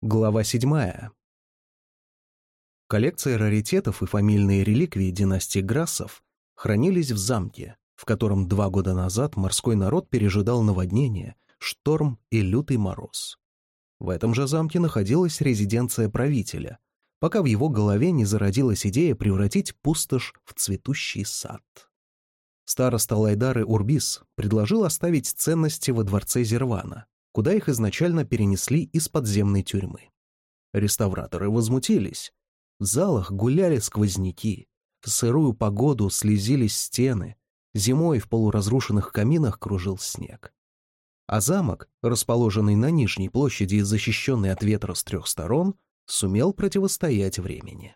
Глава седьмая. Коллекция раритетов и фамильные реликвии династии Грассов хранились в замке, в котором два года назад морской народ пережидал наводнение, шторм и лютый мороз. В этом же замке находилась резиденция правителя, пока в его голове не зародилась идея превратить пустошь в цветущий сад. Староста Лайдары Урбис предложил оставить ценности во дворце Зервана, куда их изначально перенесли из подземной тюрьмы. Реставраторы возмутились. В залах гуляли сквозняки, в сырую погоду слезились стены, зимой в полуразрушенных каминах кружил снег. А замок, расположенный на нижней площади и защищенный от ветра с трех сторон, сумел противостоять времени.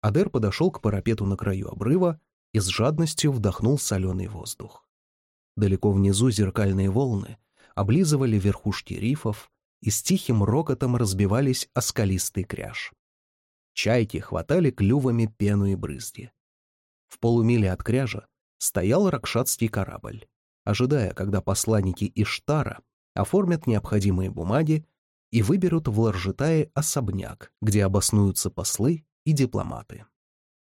Адер подошел к парапету на краю обрыва и с жадностью вдохнул соленый воздух. Далеко внизу зеркальные волны облизывали верхушки рифов и с тихим рокотом разбивались о скалистый кряж. Чайки хватали клювами пену и брызги. В полумиле от кряжа стоял ракшатский корабль, ожидая, когда посланники Иштара оформят необходимые бумаги и выберут в Ларжитае особняк, где обоснуются послы и дипломаты.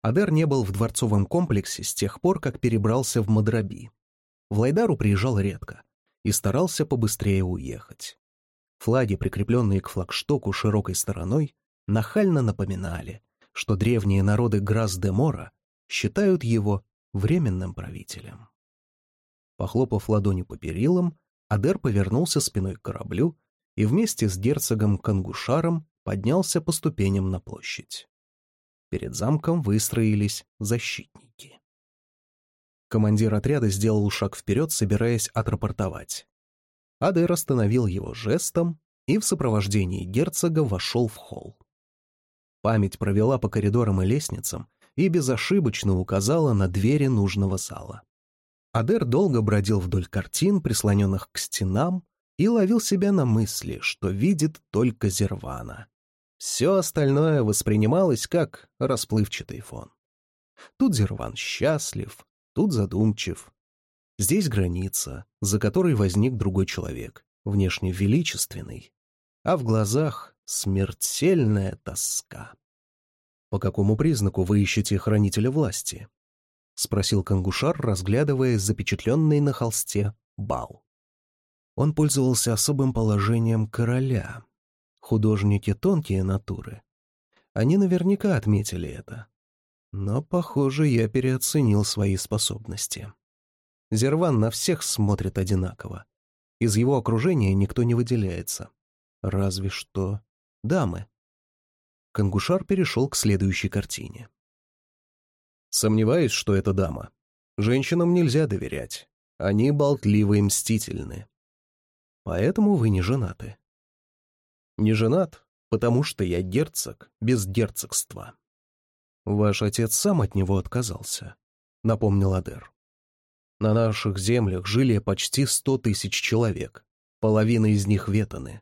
Адер не был в дворцовом комплексе с тех пор, как перебрался в Мадраби. В Лайдару приезжал редко и старался побыстрее уехать. Флаги, прикрепленные к флагштоку широкой стороной, нахально напоминали, что древние народы Грас-де-Мора считают его временным правителем. Похлопав ладони по перилам, Адер повернулся спиной к кораблю и вместе с герцогом Кангушаром поднялся по ступеням на площадь. Перед замком выстроились защитники. Командир отряда сделал шаг вперед, собираясь отрапортовать. Адер остановил его жестом и в сопровождении герцога вошел в холл. Память провела по коридорам и лестницам и безошибочно указала на двери нужного зала. Адер долго бродил вдоль картин, прислоненных к стенам, и ловил себя на мысли, что видит только Зервана. Все остальное воспринималось как расплывчатый фон. Тут Зерван счастлив, тут задумчив. Здесь граница, за которой возник другой человек, внешне величественный, а в глазах смертельная тоска. «По какому признаку вы ищете хранителя власти?» — спросил Кангушар, разглядывая запечатленный на холсте бал. Он пользовался особым положением короля. Художники тонкие натуры. Они наверняка отметили это. Но, похоже, я переоценил свои способности. Зерван на всех смотрит одинаково. Из его окружения никто не выделяется. Разве что дамы. Кангушар перешел к следующей картине. Сомневаюсь, что это дама. Женщинам нельзя доверять. Они болтливы и мстительны. Поэтому вы не женаты. Не женат, потому что я герцог без герцогства. Ваш отец сам от него отказался, напомнил Адер. На наших землях жили почти сто тысяч человек, половина из них ветаны.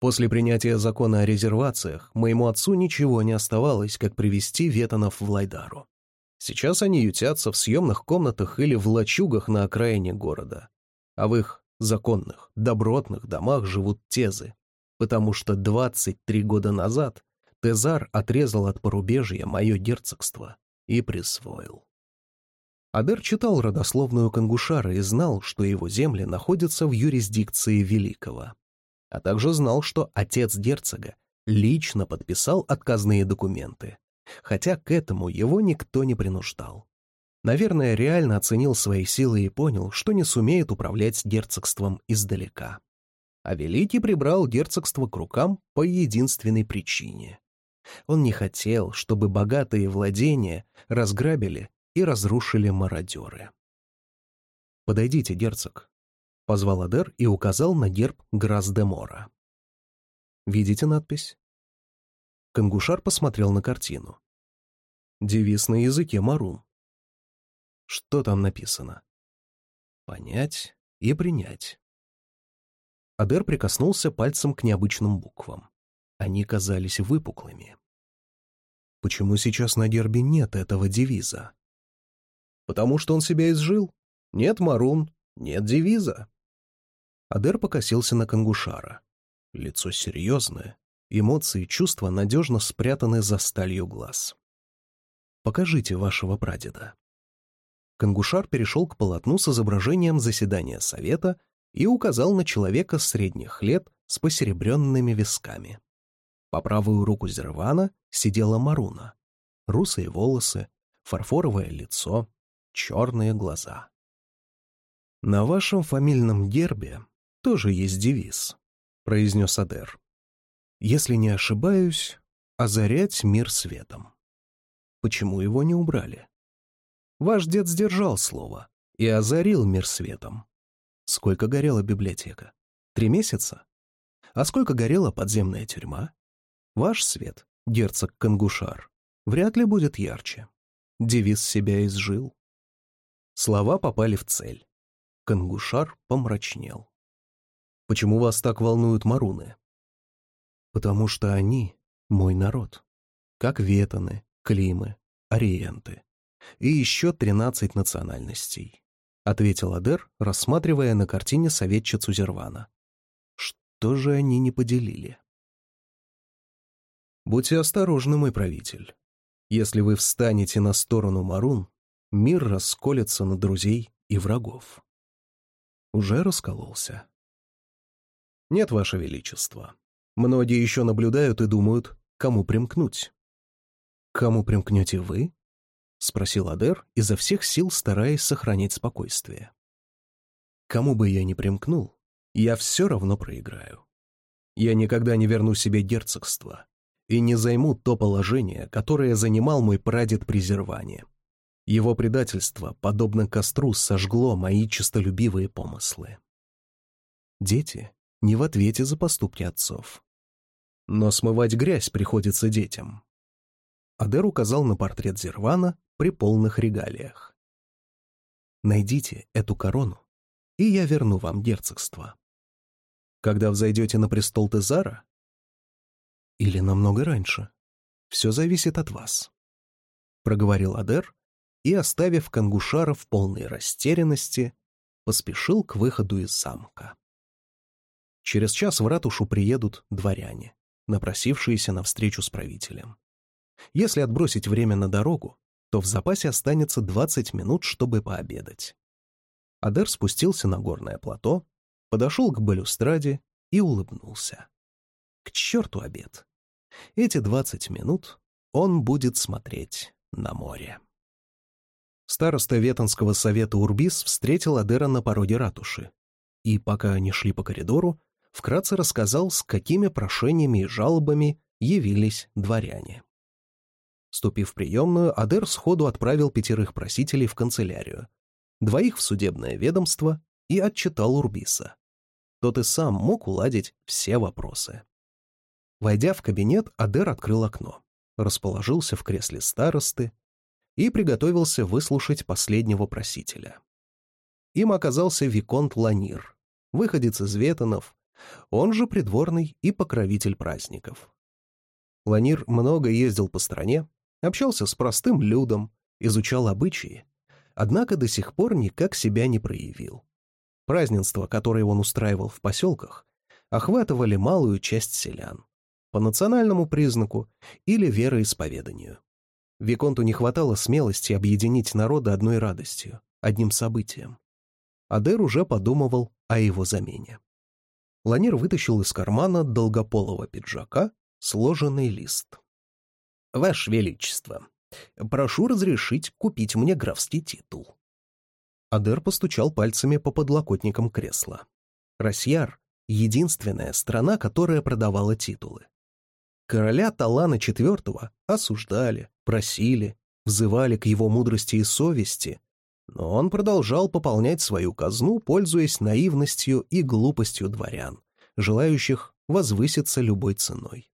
После принятия закона о резервациях моему отцу ничего не оставалось, как привести ветанов в Лайдару. Сейчас они ютятся в съемных комнатах или в лачугах на окраине города. А в их законных, добротных домах живут тезы, потому что 23 года назад Тезар отрезал от порубежья мое герцогство и присвоил. Адер читал родословную Кангушара и знал, что его земли находятся в юрисдикции Великого, а также знал, что отец герцога лично подписал отказные документы, хотя к этому его никто не принуждал. Наверное, реально оценил свои силы и понял, что не сумеет управлять герцогством издалека. А Великий прибрал герцогство к рукам по единственной причине. Он не хотел, чтобы богатые владения разграбили и разрушили мародеры. «Подойдите, герцог», — позвал Адер и указал на герб Грас-де-Мора. «Видите надпись?» Кангушар посмотрел на картину. Девиз на языке марун. Что там написано? Понять и принять. Адер прикоснулся пальцем к необычным буквам. Они казались выпуклыми. Почему сейчас на гербе нет этого девиза? Потому что он себя изжил. Нет марун, нет девиза. Адер покосился на Кангушара. Лицо серьезное, Эмоции и чувства надежно спрятаны за сталью глаз. «Покажите вашего прадеда». Кангушар перешел к полотну с изображением заседания совета и указал на человека средних лет с посеребренными висками. По правую руку Зервана сидела Маруна. Русые волосы, фарфоровое лицо, черные глаза. «На вашем фамильном гербе тоже есть девиз», — произнес Адер. «Если не ошибаюсь, озарять мир светом. Почему его не убрали? Ваш дед сдержал слово и озарил мир светом. Сколько горела библиотека? Три месяца? А сколько горела подземная тюрьма? Ваш свет, герцог Кангушар, вряд ли будет ярче. Девиз себя изжил. Слова попали в цель. Кангушар помрачнел. «Почему вас так волнуют маруны?» «Потому что они — мой народ. Как ветаны, климы, ориенты. И еще тринадцать национальностей», — ответил Адер, рассматривая на картине советчицу Зервана. «Что же они не поделили?» «Будьте осторожны, мой правитель. Если вы встанете на сторону Марун, мир расколется на друзей и врагов уже раскололся. «Нет, Ваше Величество. Многие еще наблюдают и думают, кому примкнуть». «Кому примкнете вы?» — спросил Адер, изо всех сил стараясь сохранить спокойствие. «Кому бы я ни примкнул, я все равно проиграю. Я никогда не верну себе герцогство и не займу то положение, которое занимал мой прадед при Зерване. Его предательство, подобно костру, сожгло мои честолюбивые помыслы. Дети не в ответе за поступки отцов. Но смывать грязь приходится детям. Адер указал на портрет Зервана при полных регалиях. «Найдите эту корону, и я верну вам герцогство. Когда взойдете на престол Тезара? Или намного раньше? Все зависит от вас», — проговорил Адер, и, оставив Кангушара в полной растерянности, поспешил к выходу из замка. Через час в ратушу приедут дворяне, напросившиеся на встречу с правителем. Если отбросить время на дорогу, то в запасе останется 20 минут, чтобы пообедать. Адер спустился на горное плато, подошел к балюстраде и улыбнулся. К черту обед! Эти 20 минут он будет смотреть на море. Староста Ветонского совета Урбис встретил Адера на пороге ратуши. И, пока они шли по коридору, вкратце рассказал, с какими прошениями и жалобами явились дворяне. Ступив в приемную, Адер сходу отправил пятерых просителей в канцелярию, двоих в судебное ведомство и отчитал Урбиса. Тот и сам мог уладить все вопросы. Войдя в кабинет, Адер открыл окно, расположился в кресле старосты, и приготовился выслушать последнего просителя. Им оказался Виконт Ланир, выходец из Ветонов, он же придворный и покровитель праздников. Ланир много ездил по стране, общался с простым людом, изучал обычаи, однако до сих пор никак себя не проявил. Празднества, которые он устраивал в поселках, охватывали малую часть селян по национальному признаку или вероисповеданию. Виконту не хватало смелости объединить народы одной радостью, одним событием. Адер уже подумывал о его замене. Ланир вытащил из кармана долгополого пиджака сложенный лист. «Ваше Величество, прошу разрешить купить мне графский титул». Адер постучал пальцами по подлокотникам кресла. Росьяр — единственная страна, которая продавала титулы. Короля Талана IV осуждали, просили, взывали к его мудрости и совести, но он продолжал пополнять свою казну, пользуясь наивностью и глупостью дворян, желающих возвыситься любой ценой.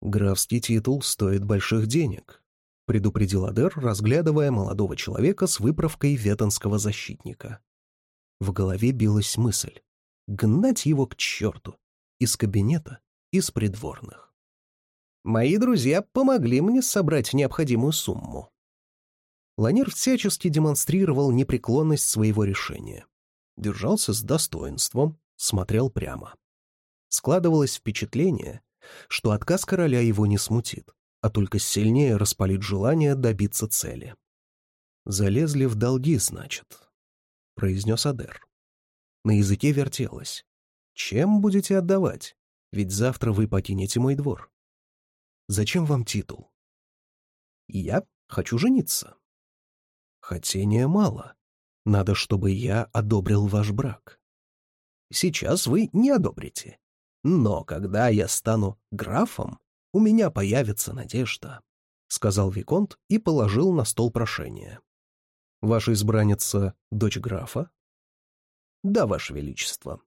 «Графский титул стоит больших денег», — предупредил Адер, разглядывая молодого человека с выправкой ветонского защитника. В голове билась мысль — гнать его к черту, из кабинета, из придворных. Мои друзья помогли мне собрать необходимую сумму. Ланир всячески демонстрировал непреклонность своего решения. Держался с достоинством, смотрел прямо. Складывалось впечатление, что отказ короля его не смутит, а только сильнее распалит желание добиться цели. «Залезли в долги, значит», — произнес Адер. На языке вертелось. «Чем будете отдавать? Ведь завтра вы покинете мой двор». «Зачем вам титул?» «Я хочу жениться». «Хотения мало. Надо, чтобы я одобрил ваш брак». «Сейчас вы не одобрите. Но когда я стану графом, у меня появится надежда», — сказал Виконт и положил на стол прошение. «Ваша избранница — дочь графа?» «Да, Ваше Величество».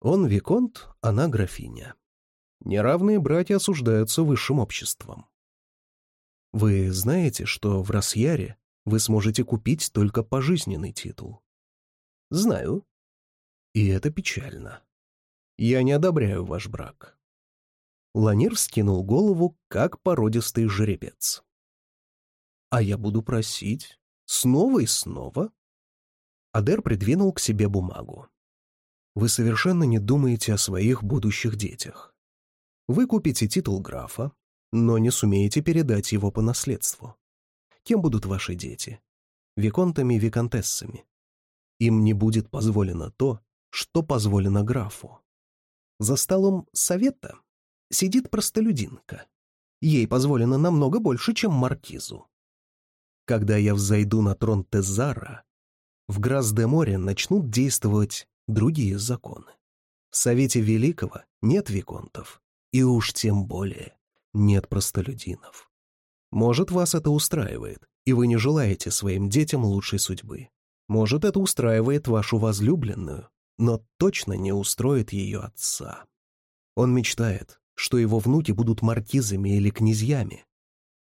Он Виконт, она графиня. Неравные братья осуждаются высшим обществом. Вы знаете, что в Росьяре вы сможете купить только пожизненный титул? Знаю. И это печально. Я не одобряю ваш брак. Ланир вскинул голову, как породистый жеребец. А я буду просить снова и снова. Адер придвинул к себе бумагу. Вы совершенно не думаете о своих будущих детях. Вы купите титул графа, но не сумеете передать его по наследству. Кем будут ваши дети? Виконтами и виконтессами. Им не будет позволено то, что позволено графу. За столом совета сидит простолюдинка. Ей позволено намного больше, чем маркизу. Когда я взойду на трон Тезара, в Грас-де-Море начнут действовать другие законы. В Совете Великого нет виконтов, и уж тем более нет простолюдинов. Может, вас это устраивает, и вы не желаете своим детям лучшей судьбы. Может, это устраивает вашу возлюбленную, но точно не устроит ее отца. Он мечтает, что его внуки будут маркизами или князьями,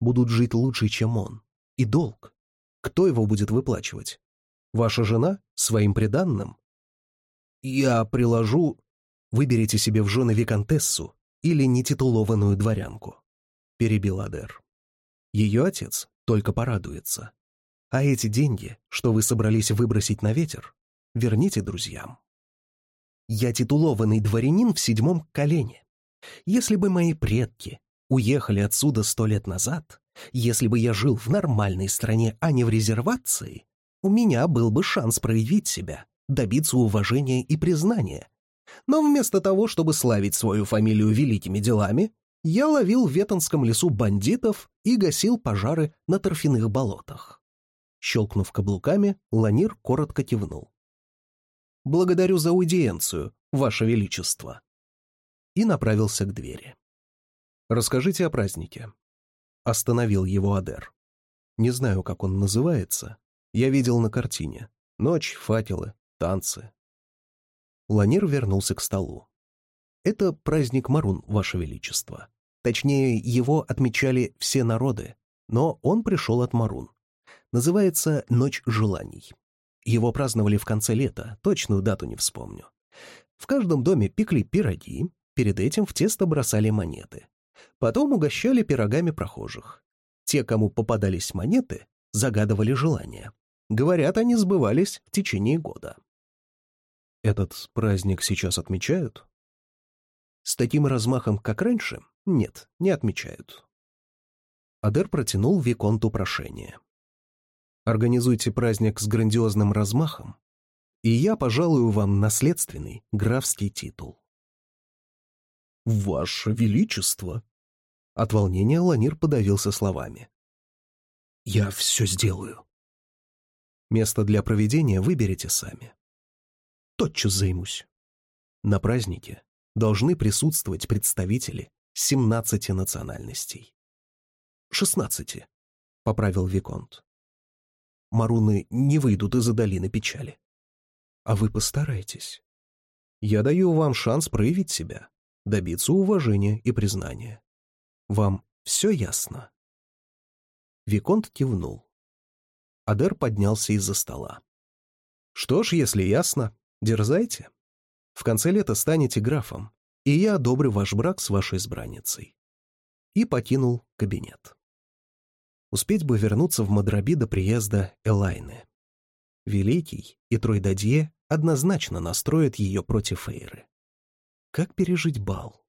будут жить лучше, чем он. И долг. Кто его будет выплачивать? Ваша жена? Своим приданным? Я приложу... Выберите себе в жены виконтессу или нетитулованную дворянку, — перебил Адер. Ее отец только порадуется. А эти деньги, что вы собрались выбросить на ветер, верните друзьям. Я титулованный дворянин в седьмом колене. Если бы мои предки уехали отсюда сто лет назад, если бы я жил в нормальной стране, а не в резервации, у меня был бы шанс проявить себя, добиться уважения и признания. Но вместо того, чтобы славить свою фамилию великими делами, я ловил в Ветонском лесу бандитов и гасил пожары на торфяных болотах. Щелкнув каблуками, Ланир коротко кивнул. «Благодарю за аудиенцию, Ваше Величество!» И направился к двери. «Расскажите о празднике». Остановил его Адер. «Не знаю, как он называется. Я видел на картине. Ночь, факелы, танцы». Ланир вернулся к столу. «Это праздник Марун, Ваше Величество. Точнее, его отмечали все народы, но он пришел от Марун. Называется «Ночь желаний». Его праздновали в конце лета, точную дату не вспомню. В каждом доме пекли пироги, перед этим в тесто бросали монеты. Потом угощали пирогами прохожих. Те, кому попадались монеты, загадывали желания. Говорят, они сбывались в течение года. Этот праздник сейчас отмечают? С таким размахом, как раньше, нет, не отмечают. Адер протянул Виконту прошение. Организуйте праздник с грандиозным размахом, и я пожалую вам наследственный графский титул. «Ваше Величество!» От волнения Ланир подавился словами. «Я все сделаю». Место для проведения выберете сами. Тотчас займусь. На празднике должны присутствовать представители 17 национальностей. «Шестнадцати», — поправил Виконт. «Маруны не выйдут из-за долины печали. А вы постарайтесь. Я даю вам шанс проявить себя, добиться уважения и признания. Вам все ясно?» Виконт кивнул. Адер поднялся из-за стола. «Что ж, если ясно, дерзайте. В конце лета станете графом, и я одобрю ваш брак с вашей избранницей». И покинул кабинет. Успеть бы вернуться в Мадраби до приезда Элайны. Великий и Тройдадье однозначно настроят ее против Эйры. Как пережить бал?